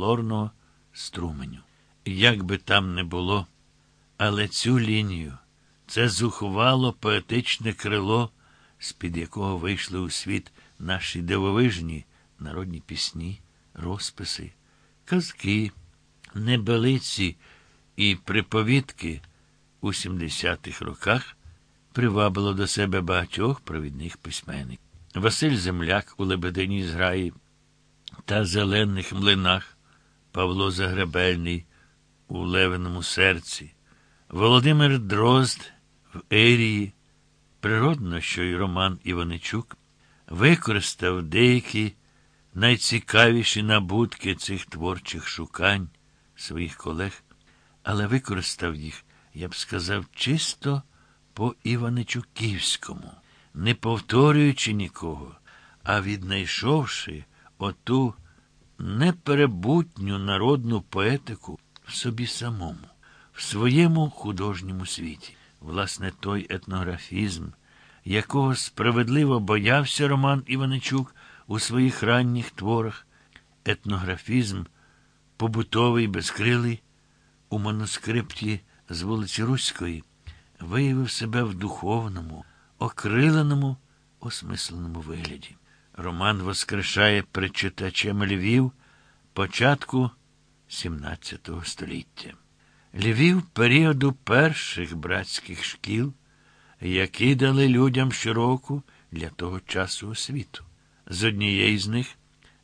лорного струменю. Як би там не було, але цю лінію, це зухвало поетичне крило, з-під якого вийшли у світ наші дивовижні народні пісні, розписи, казки, небелиці і приповідки у 70-х роках привабило до себе багатьох провідних письменників. Василь Земляк у Лебедині зграї та зелених млинах, Павло Загребельний у Левиному серці, Володимир Дрозд в Ерії, природно, що й Роман Іваничук використав деякі найцікавіші набутки цих творчих шукань своїх колег, але використав їх, я б сказав, чисто по Іваничуківському, не повторюючи нікого, а віднайшовши оту неперебутню народну поетику в собі самому, в своєму художньому світі. Власне, той етнографізм, якого справедливо боявся Роман Іваничук у своїх ранніх творах, етнографізм, побутовий, безкрилий, у манускрипті з вулиці Руської, виявив себе в духовному, окриленому, осмисленому вигляді. Роман воскрешає перед Львів початку XVII століття. Львів періоду перших братських шкіл, які дали людям щороку для того часу освіту. З однієї з них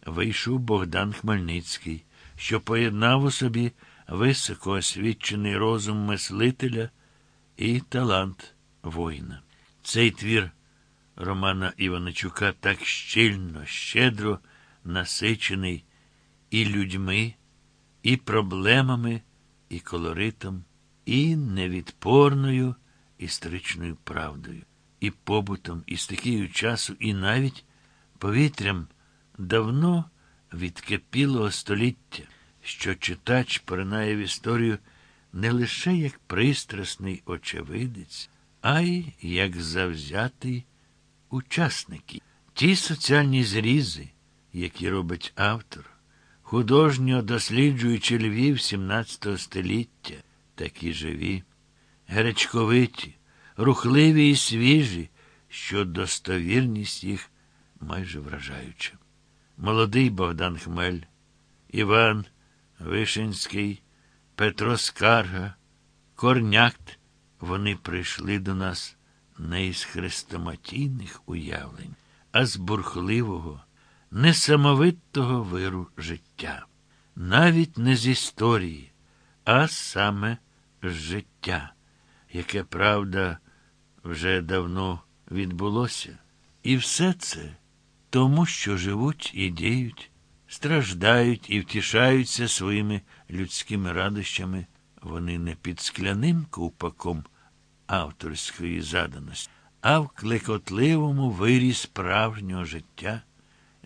вийшов Богдан Хмельницький, що поєднав у собі високоосвічений розум мислителя і талант воїна. Цей твір Романа Іваничука так щільно, щедро насичений і людьми, і проблемами, і колоритом, і невідпорною історичною правдою, і побутом, і стихією часу, і навіть повітрям давно відкипілого століття, що читач поринає в історію не лише як пристрасний очевидець, а й як завзятий учасники. Ті соціальні зрізи, які робить автор, художньо досліджуючи Львів XVII століття, такі живі, гречковиті, рухливі і свіжі, що достовірність їх майже вражаюча. Молодий Богдан Хмель, Іван Вишинський, Петро Скарга, Корнякт, вони прийшли до нас не із хрестоматійних уявлень, а з бурхливого, несамовитого виру життя, навіть не з історії, а саме з життя, яке, правда, вже давно відбулося. І все це тому, що живуть і діють, страждають і втішаються своїми людськими радощами, вони не під скляним ковпаком авторської заданості, а в клекотливому вирі справжнього життя,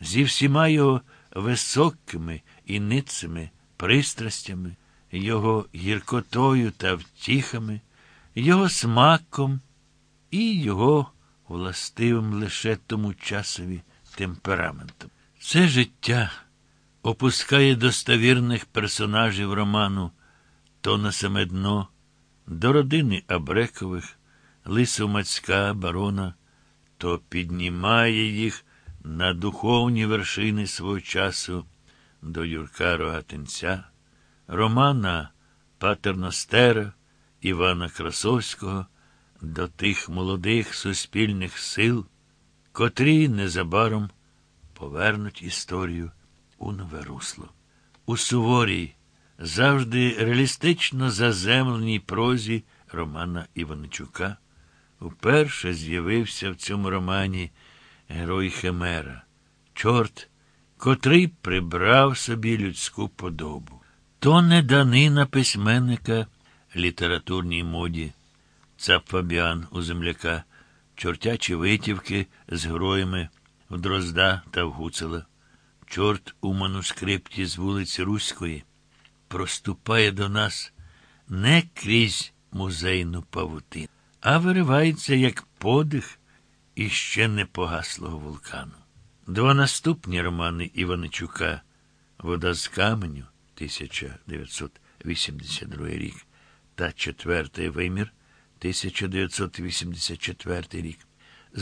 зі всіма його високими і ницими пристрастями, його гіркотою та втіхами, його смаком і його властивим лише тому часові темпераментом. Це життя опускає достовірних персонажів роману то на саме дно, до родини Абрекових, Лисомацька барона, то піднімає їх на духовні вершини свого часу до Юрка Рогатинця, Романа Патерностера, Івана Красовського, до тих молодих суспільних сил, котрі незабаром повернуть історію у нове русло. У суворій, завжди реалістично заземленій прозі Романа Іваничука вперше з'явився в цьому романі герой Химера, чорт, котрий прибрав собі людську подобу. То не данина письменника літературній моді, цап Фабіан у земляка, чортячі витівки з героями в Дрозда та в Гуцела. Чорт у манускрипті з вулиці Руської проступає до нас не крізь музейну павутину, а виривається як подих іще не погаслого вулкану. Два наступні романи Іваничука Вода з каменю 1982 рік та четвертий вимір 1984 рік.